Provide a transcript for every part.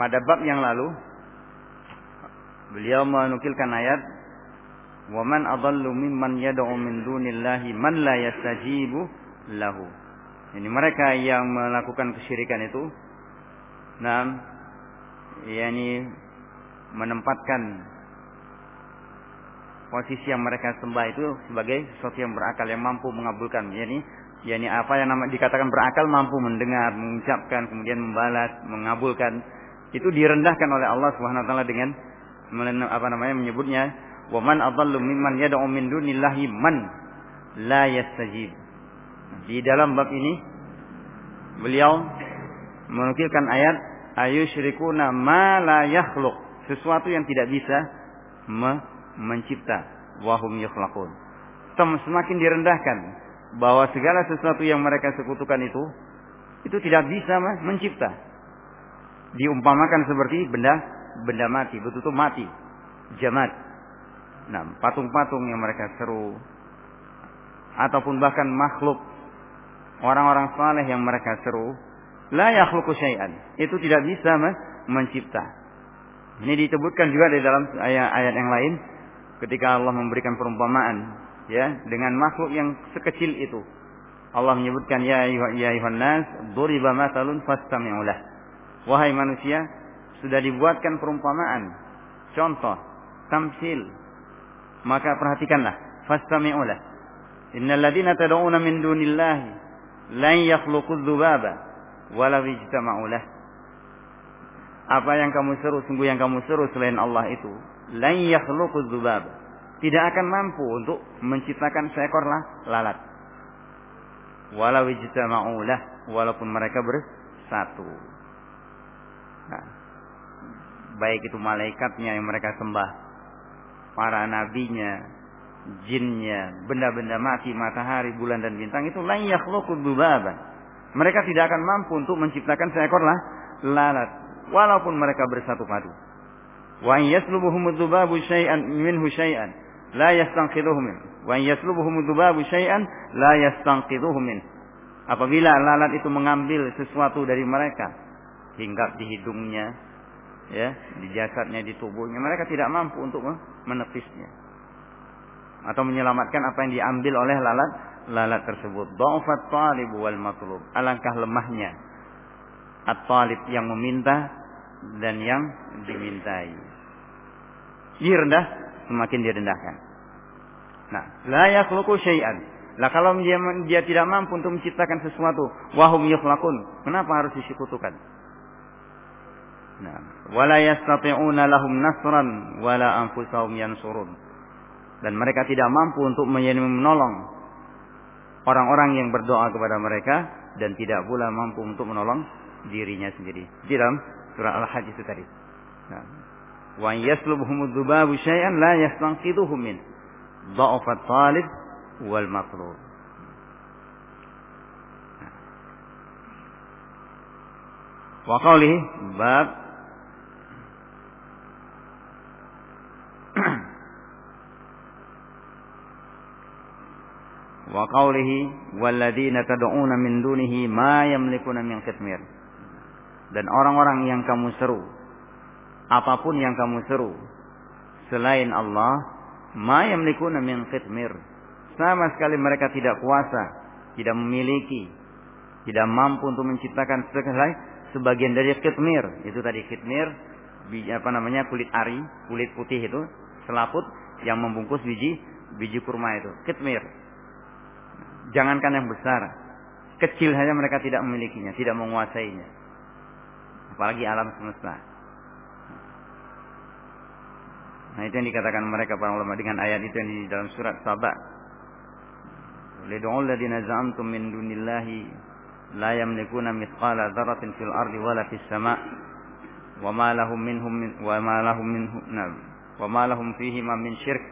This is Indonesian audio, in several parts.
pada bab yang lalu beliau menukilkan ayat wa man adallu mimman yad'u min dunillahi man la yastajibu lahu. Ini mereka yang melakukan kesyirikan itu. Nah yakni menempatkan posisi yang mereka sembah itu sebagai sesuatu yang berakal yang mampu mengabulkan. Yakni yakni apa yang dikatakan berakal mampu mendengar, mengucapkan, kemudian membalas, mengabulkan itu direndahkan oleh Allah Subhanahu wa taala dengan apa namanya menyebutnya wa man adallu mimman yad'u min dunillahi man la yastajib. Di dalam bab ini beliau menukilkan ayat ayusyrikuna ma la yakhluq, sesuatu yang tidak bisa me mencipta wahum yukhlaqun. Semakin direndahkan bahwa segala sesuatu yang mereka sekutukan itu itu tidak bisa mencipta diumpamakan seperti benda benda mati, betul-betul mati, jamat. Nah, patung-patung yang mereka seru ataupun bahkan makhluk orang-orang saleh yang mereka seru, la yakhluqu syai'an. Itu tidak bisa mencipta. Ini disebutkan juga di dalam ayat-ayat yang lain ketika Allah memberikan perumpamaan ya dengan makhluk yang sekecil itu. Allah menyebutkan ya ayuhan nas duriba masalun fastami'u. Wahai manusia, sudah dibuatkan perumpamaan, contoh, tamsil. Maka perhatikanlah, fastami'ulah. Innal ladina tad'una min dunillahi lan yakhluqu dzubaba walau ijtama'u Apa yang kamu seru, sungguh yang kamu seru selain Allah itu, lan yakhluqu dzubaba. Tidak akan mampu untuk menciptakan seekor lalat. Walau ijtama'u walaupun mereka bersatu. Baik itu malaikatnya yang mereka sembah, para nabinya, jinnya, benda-benda mati, matahari, bulan dan bintang itu lain yakhluqu dubaban. Mereka tidak akan mampu untuk menciptakan seekor lah lalat walaupun mereka bersatu padu. Wa yaslubuhum dzubabu syai'an minhu syai'an la yastanqidhuhu min. Wa yaslubuhum dzubabu syai'an la yastanqidhuhu min. Apabila lalat itu mengambil sesuatu dari mereka, hinggap di hidungnya, ya, di jasadnya, di tubuhnya. Mereka tidak mampu untuk menepisnya atau menyelamatkan apa yang diambil oleh lalat lalat tersebut. Dha'fat talib wal matlub. Alangkah lemahnya at-talib yang meminta dan yang dimintai. Direndah semakin direndahkan. Nah, la yakhluqu syai'an. Lah kalau dia, dia tidak mampu untuk menciptakan sesuatu, wahum yukhlaqun. Kenapa harus disekutukan? Wala yastati'una lahum nasran wala anfusahum yansurun. Dan mereka tidak mampu untuk menolong orang-orang yang berdoa kepada mereka dan tidak pula mampu untuk menolong dirinya sendiri. Di dalam surah Al-Hajj itu tadi. Wa yaslubhum dzubabu syai'an la yastanqidhuhu min dha'fa talib wal matlub. Wa qawlihi bab wa qawlihi walladzina tad'una min dunihi ma yamlikuna min khitmir. Dan orang-orang yang kamu seru apa pun yang kamu seru selain Allah ma yamlikuna min khitmir. Sama sekali mereka tidak kuasa tidak memiliki tidak mampu untuk menciptakan sebagian dari khitmir. Itu tadi khitmir apa namanya kulit ari kulit putih itu selaput yang membungkus biji biji kurma itu. Khitmir Jangankan yang besar, kecil saja mereka tidak memilikinya, tidak menguasainya. Apalagi alam semesta. Nah itu yang dikatakan mereka para ulama dengan ayat itu yang di dalam surat Sabah. Lid'ul ladina za'amtum min dunillahi la yamlikuna mithqala dzarratin fil ardi wala fis sama' wa ma lahum minhum min, wa ma lahum minhum wa ma lahum fihi ma min syirk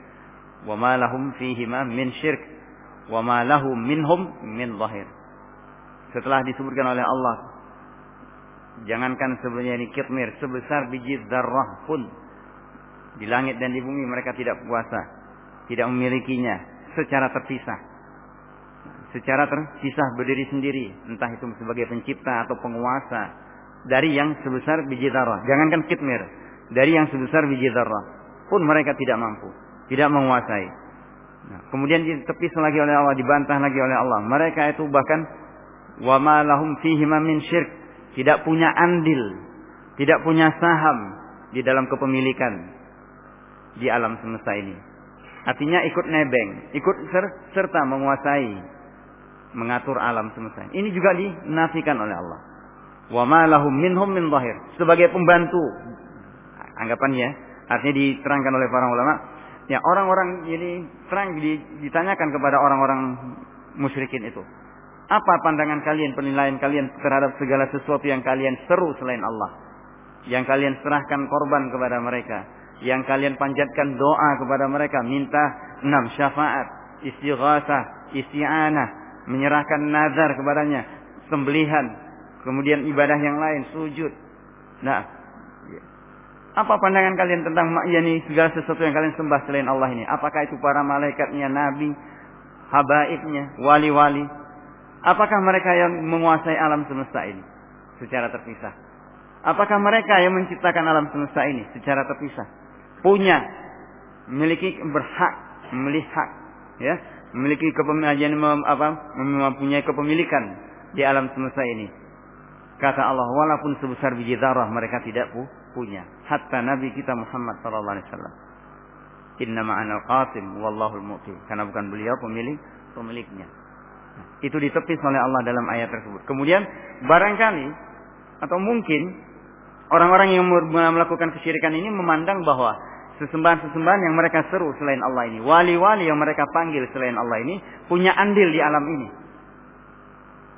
wa ma lahum fihi ma min syirk wa ma lahu minhum min zahir. Setelah disebutkan oleh Allah, jangankan sebenarnya ini kitmir sebesar biji zarrah pun di langit dan di bumi mereka tidak puasa, tidak memilikinya secara terpisah. Secara terpisah berdiri sendiri, entah itu sebagai pencipta atau penguasa dari yang sebesar biji zarah. Jangankan kitmir, dari yang sebesar biji zarah pun mereka tidak mampu, tidak menguasai. Nah, kemudian ditepis lagi oleh Allah, dibantah lagi oleh Allah. Mereka itu bahkan wa ma lahum fihi min syirk, tidak punya andil, tidak punya saham di dalam kepemilikan di alam semesta ini. Artinya ikut nebeng, ikut ser serta menguasai, mengatur alam semesta. Ini juga dinafikan oleh Allah. Wa ma lahum minhum min zahir. Sebagai pembantu. Anggapannya, artinya diterangkan oleh para ulama, ya orang-orang ini terang ditanyakan kepada orang-orang musyrikin itu. Apa pandangan kalian, penilaian kalian terhadap segala sesuatu yang kalian seru selain Allah? Yang kalian serahkan korban kepada mereka, yang kalian panjatkan doa kepada mereka, minta enam syafaat, istighatsah, isti'anah, menyerahkan nazar kepadanya, sembelihan, kemudian ibadah yang lain, sujud. Nah, apa pandangan kalian tentang yakni segala sesuatu yang kalian sembah selain Allah ini? Apakah itu para malaikatnya, nabi, habaibnya, wali-wali? Apakah mereka yang menguasai alam semesta ini secara terpisah? Apakah mereka yang menciptakan alam semesta ini secara terpisah? Punya, memiliki berhak, melihat, ya, memiliki kepemilikan apa mempunyai kepemilikan di alam semesta ini. Kata Allah, walaupun sebesar biji zarah mereka tidak punya. Hatta Nabi kita Muhammad sallallahu alaihi wasallam. Inna ma'ana qasim wallahu al-mu'ti. Karena bukan beliau pemilik pemiliknya. itu ditepis oleh Allah dalam ayat tersebut. Kemudian barangkali atau mungkin orang-orang yang melakukan kesyirikan ini memandang bahwa sesembahan-sesembahan yang mereka seru selain Allah ini, wali-wali yang mereka panggil selain Allah ini punya andil di alam ini.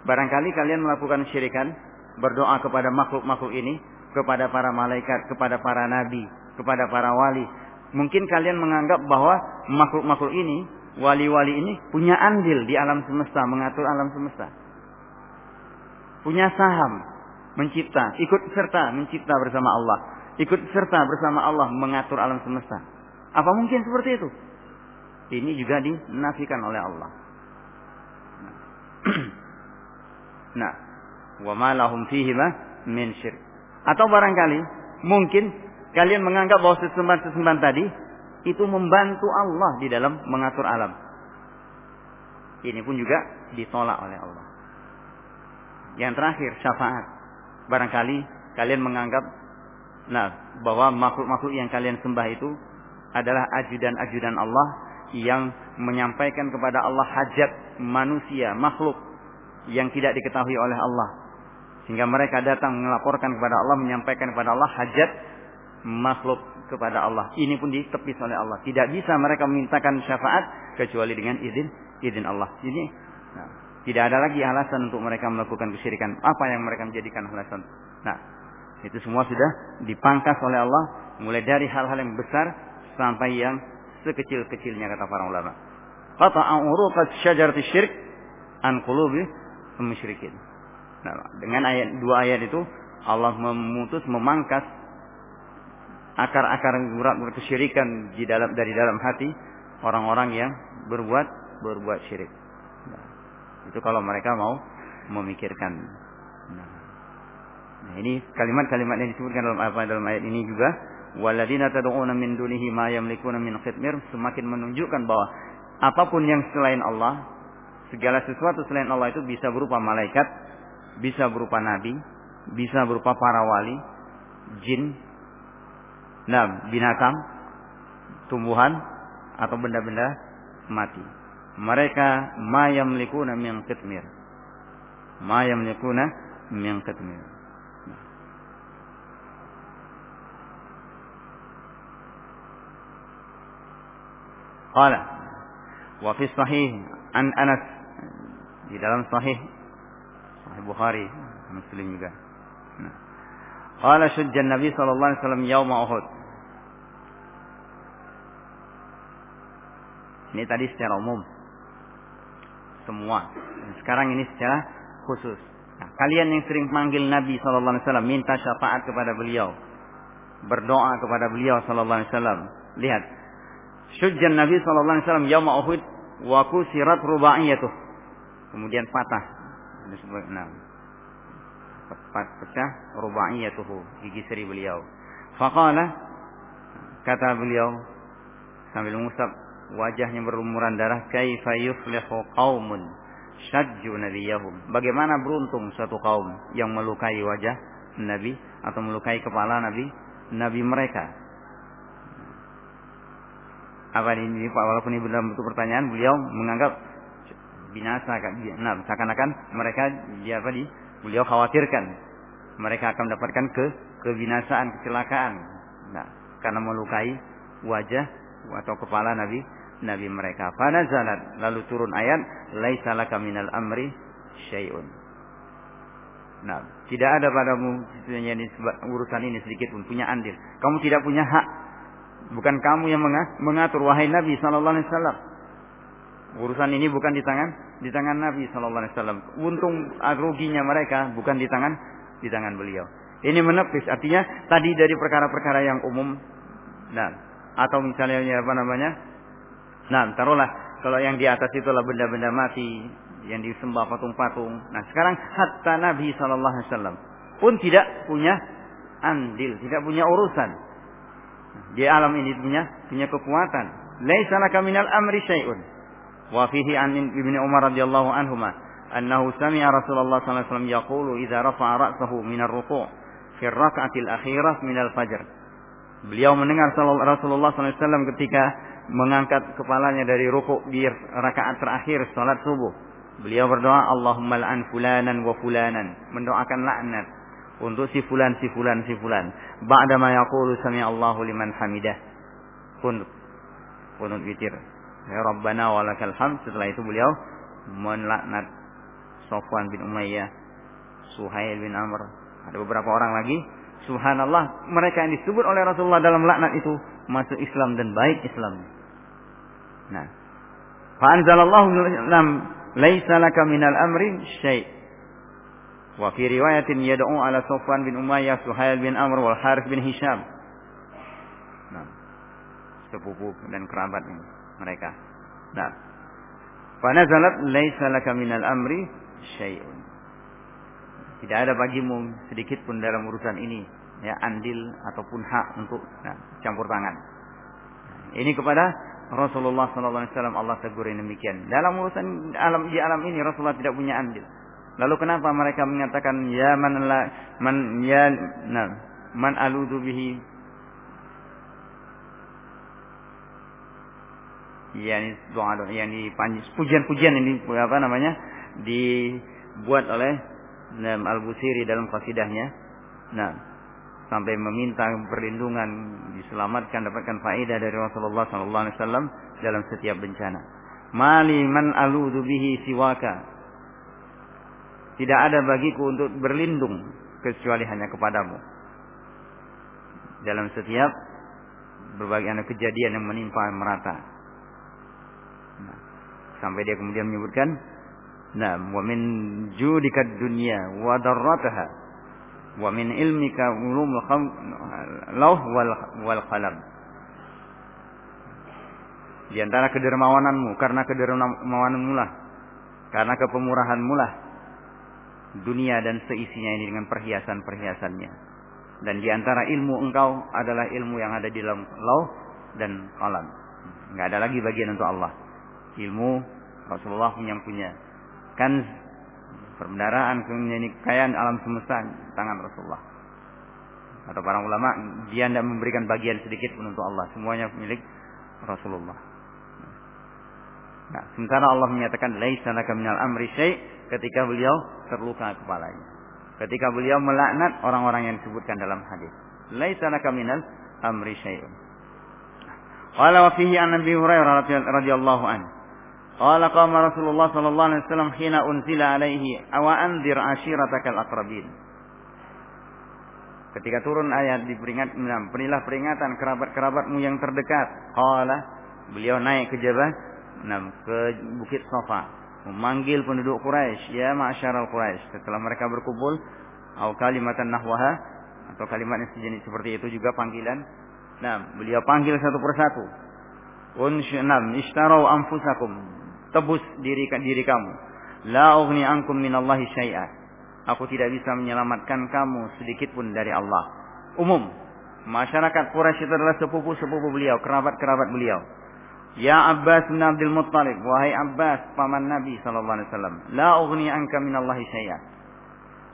Barangkali kalian melakukan syirikan, berdoa kepada makhluk-makhluk ini, kepada para malaikat, kepada para nabi, kepada para wali. Mungkin kalian menganggap bahwa makhluk-makhluk ini, wali-wali ini punya andil di alam semesta, mengatur alam semesta. Punya saham, mencipta, ikut serta mencipta bersama Allah ikut serta bersama Allah mengatur alam semesta. Apa mungkin seperti itu? Ini juga dinafikan oleh Allah. Nah, wa ma lahum fihi min syirk. Atau barangkali mungkin kalian menganggap bahwa sesembahan-sesembahan tadi itu membantu Allah di dalam mengatur alam. Ini pun juga ditolak oleh Allah. Yang terakhir syafaat. Barangkali kalian menganggap Nah, bahwa makhluk-makhluk yang kalian sembah itu adalah ajudan-ajudan Allah yang menyampaikan kepada Allah hajat manusia, makhluk yang tidak diketahui oleh Allah. Sehingga mereka datang melaporkan kepada Allah, menyampaikan kepada Allah hajat makhluk kepada Allah. Ini pun ditepis oleh Allah. Tidak bisa mereka memintakan syafaat kecuali dengan izin izin Allah. Ini nah, tidak ada lagi alasan untuk mereka melakukan kesyirikan. Apa yang mereka menjadikan alasan? Nah, itu semua sudah dipangkas oleh Allah mulai dari hal-hal yang besar sampai yang sekecil-kecilnya kata para ulama. Qata'a uruqat syajarati an qulubi musyrikin. Nah, dengan ayat dua ayat itu Allah memutus memangkas akar-akar urat kesyirikan di dalam dari dalam hati orang-orang yang berbuat berbuat syirik. Nah, itu kalau mereka mau memikirkan. Nah, Nah, ini kalimat-kalimat yang disebutkan dalam apa dalam ayat ini juga waladina tad'una min dunihi ma yamlikuna min khitmir semakin menunjukkan bahwa apa pun yang selain Allah segala sesuatu selain Allah itu bisa berupa malaikat, bisa berupa nabi, bisa berupa para wali, jin, nah, binatang, tumbuhan atau benda-benda mati. Mereka mayam likuna min kitmir. Mayamlikuna min kitmir. Qala wa fi sahih an Anas di dalam sahih sahih Bukhari Muslim juga nah. Qala syujjan Nabi sallallahu alaihi wasallam yaum Uhud Ini tadi secara umum semua. Sekarang ini secara khusus. Nah, kalian yang sering manggil Nabi sallallahu alaihi wasallam minta syafaat kepada beliau, berdoa kepada beliau sallallahu alaihi wasallam. Lihat, Syujjan Nabi sallallahu alaihi wasallam yaum Uhud wa kusirat rubaiyatuh. Kemudian patah. Nah. pecah rubaiyatuhu gigi seri beliau. Faqala kata beliau sambil mengusap wajahnya berlumuran darah kaifa yuflihu qaumun syajju nabiyahum bagaimana beruntung suatu kaum yang melukai wajah nabi atau melukai kepala nabi nabi mereka apa ini walaupun ini dalam bentuk pertanyaan beliau menganggap binasa nah seakan-akan mereka dia apa di beliau khawatirkan mereka akan mendapatkan ke kebinasaan kecelakaan. Nah karena melukai wajah atau kepala nabi nabi mereka. Zalat lalu turun ayat laisa laka minal amri syai'un. Nah tidak ada padamu urusan ini sedikit pun punya andil. Kamu tidak punya hak. Bukan kamu yang mengatur wahai nabi sallallahu alaihi wasallam urusan ini bukan di tangan di tangan nabi sallallahu alaihi wasallam untung ruginya mereka bukan di tangan di tangan beliau ini menepis artinya tadi dari perkara-perkara yang umum nah atau misalnya apa namanya Nah, taruhlah kalau yang di atas itulah benda-benda mati yang disembah patung-patung. Nah, sekarang hatta Nabi Shallallahu Alaihi Wasallam pun tidak punya andil, tidak punya urusan. Di alam ini punya punya kekuatan. Laisa laka minal amri syai'un. Wa fihi an Ibnu Umar radhiyallahu anhuma annahu sami'a Rasulullah sallallahu alaihi wasallam yaqulu idza rafa'a ra'sahu min ar-ruku' fi ar-rak'atil akhirah min al-fajr. Beliau mendengar Rasulullah wasallam ketika mengangkat kepalanya dari rukuk di rakaat terakhir salat subuh. Beliau berdoa Allahumma la'an fulanan wa fulanan, mendoakan laknat untuk si fulan si fulan si fulan. Ba'da ma yaqulu sami Allahu liman hamidah. Kunut kunut witir. Ya Rabbana walakal hamd. Setelah itu beliau melaknat Sofwan bin Umayyah, Suhail bin Amr. Ada beberapa orang lagi. Subhanallah, mereka yang disebut oleh Rasulullah dalam laknat itu masuk Islam dan baik Islam. Nah. Fa anzalallahu lam laisa laka minal amri syai'. Wa fi riwayatin yad'u ala Sufyan bin Umayyah, Suhail bin Amr wal Harith bin Hisham. Nah. Sepupu dan kerabat ini mereka. Nah. Fa nazalat laisa laka minal amri syai'un. Tidak ada bagimu sedikit pun dalam urusan ini ya andil ataupun hak untuk nah, campur tangan. Ini kepada Rasulullah sallallahu alaihi wasallam Allah tegur demikian. Dalam urusan alam di alam ini Rasulullah tidak punya andil. Lalu kenapa mereka mengatakan ya man la man ya nah, man aludu bihi yani doa dipanji pujian-pujian ini apa namanya dibuat oleh Al-Busiri dalam qasidahnya. Nah, sampai meminta perlindungan diselamatkan dapatkan faedah dari Rasulullah sallallahu alaihi wasallam dalam setiap bencana. Mali man aludu bihi siwaka. Tidak ada bagiku untuk berlindung kecuali hanya kepadamu. Dalam setiap berbagai kejadian yang menimpa merata. Sampai dia kemudian menyebutkan, "Nah, wa min judikad dunya wa darrataha." wa min ilmika ulumul lauh wal wal qalam. Di antara kedermawananmu karena kedermawananmu lah karena kepemurahanmu lah dunia dan seisinya ini dengan perhiasan-perhiasannya. Dan di antara ilmu engkau adalah ilmu yang ada di dalam lauh dan qalam. Nggak ada lagi bagian untuk Allah ilmu Rasulullah yang punya kan perbendaraan, ini kekayaan alam semesta tangan Rasulullah. Atau para ulama, dia tidak memberikan bagian sedikit pun untuk Allah. Semuanya milik Rasulullah. Nah, sementara Allah menyatakan laisa minal amri syai' ketika beliau terluka kepalanya. Ketika beliau melaknat orang-orang yang disebutkan dalam hadis. Laisa minal amri syai'un. Qala wa fihi an Hurairah radhiyallahu anhu Qala qama Rasulullah sallallahu alaihi wasallam hina unzila alaihi awa anzir ashiratakal aqrabin. Ketika turun ayat diperingat berilah peringatan kerabat-kerabatmu yang terdekat. Qala beliau naik ke Jabal enam ke Bukit Safa memanggil penduduk Quraisy, ya ma'syaral Quraisy. Setelah mereka berkumpul, au kalimatan nahwaha atau kalimat yang sejenis seperti itu juga panggilan. Nah, beliau panggil satu persatu. Unshnam ishtarau anfusakum tebus diri diri kamu. La ughni ankum minallahi syai'a. Aku tidak bisa menyelamatkan kamu sedikit pun dari Allah. Umum. Masyarakat Quraisy itu adalah sepupu-sepupu beliau, kerabat-kerabat beliau. Ya Abbas bin Abdul Muttalib, wahai Abbas, paman Nabi sallallahu alaihi wasallam, la ughni anka min Allah syai'a.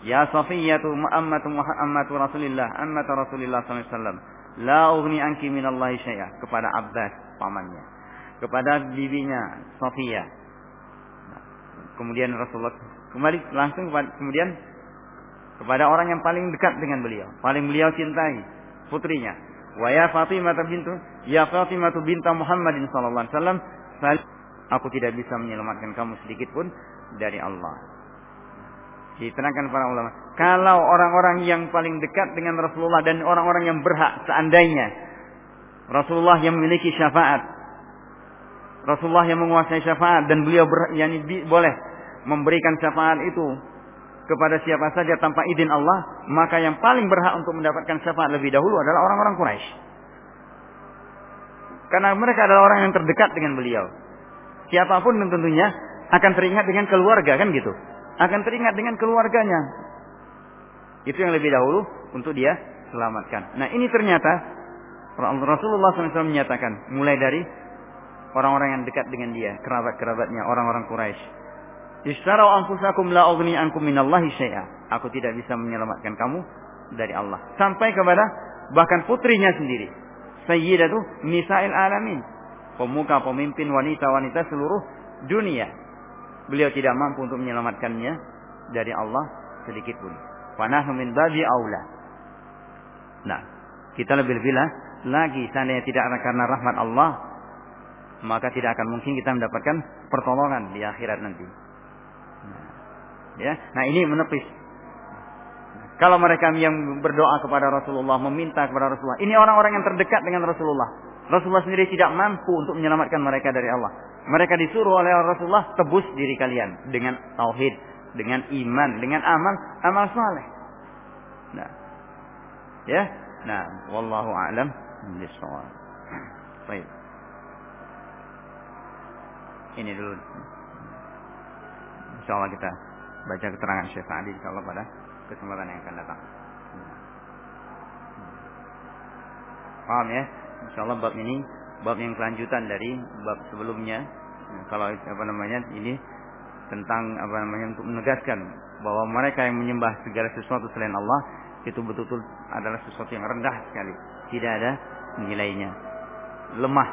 Ya Safiyatu ammatu ammatu Rasulillah, ammatu Rasulillah sallallahu alaihi wasallam, la ughni anki min Allah syai'a kepada Abbas pamannya. Kepada bibinya Safiyah. Kemudian Rasulullah kembali langsung kemudian kepada orang yang paling dekat dengan beliau, paling beliau cintai, putrinya. Wa ya Fatimah bintu ya Fatimah binta Muhammadin sallallahu alaihi wasallam, aku tidak bisa menyelamatkan kamu sedikit pun dari Allah. Diterangkan para ulama, kalau orang-orang yang paling dekat dengan Rasulullah dan orang-orang yang berhak seandainya Rasulullah yang memiliki syafaat, Rasulullah yang menguasai syafaat dan beliau ber, yani, boleh memberikan syafaat itu kepada siapa saja tanpa izin Allah, maka yang paling berhak untuk mendapatkan syafaat lebih dahulu adalah orang-orang Quraisy. Karena mereka adalah orang yang terdekat dengan beliau. Siapa pun tentunya akan teringat dengan keluarga kan gitu. Akan teringat dengan keluarganya. Itu yang lebih dahulu untuk dia selamatkan. Nah ini ternyata Rasulullah SAW menyatakan mulai dari orang-orang yang dekat dengan dia, kerabat-kerabatnya, orang-orang Quraisy Istarau anfusakum la ugni ankum minallahi syai'a. Aku tidak bisa menyelamatkan kamu dari Allah. Sampai kepada bahkan putrinya sendiri. Sayyidatu Nisa'il Alamin. Pemuka pemimpin wanita-wanita seluruh dunia. Beliau tidak mampu untuk menyelamatkannya dari Allah sedikit pun. Panah min babi aula. Nah, kita lebih-lebih lagi seandainya tidak karena rahmat Allah, maka tidak akan mungkin kita mendapatkan pertolongan di akhirat nanti. Ya, nah ini menepis. Kalau mereka yang berdoa kepada Rasulullah, meminta kepada Rasulullah, ini orang-orang yang terdekat dengan Rasulullah. Rasulullah sendiri tidak mampu untuk menyelamatkan mereka dari Allah. Mereka disuruh oleh Rasulullah tebus diri kalian dengan tauhid, dengan iman, dengan amal, amal saleh. Nah, ya, nah, wallahu a'lam bishawab. Baik. Ini dulu. Insyaallah kita baca keterangan Syekh Sa'di insyaallah pada kesempatan yang akan datang. Paham ya? Insyaallah bab ini bab yang kelanjutan dari bab sebelumnya. Kalau apa namanya ini tentang apa namanya untuk menegaskan bahwa mereka yang menyembah segala sesuatu selain Allah itu betul-betul adalah sesuatu yang rendah sekali, tidak ada nilainya, lemah.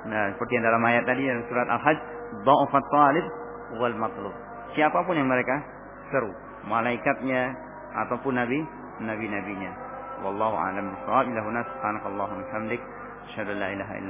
Nah, seperti yang dalam ayat tadi dalam surat Al-Hajj, dha'afat talib wal matlub siapa pun yang mereka seru, malaikatnya ataupun nabi nabi-nabinya. Wallahu a'lam bishawab. Ilahuna subhanakallahumma hamdik, asyhadu la ilaha illa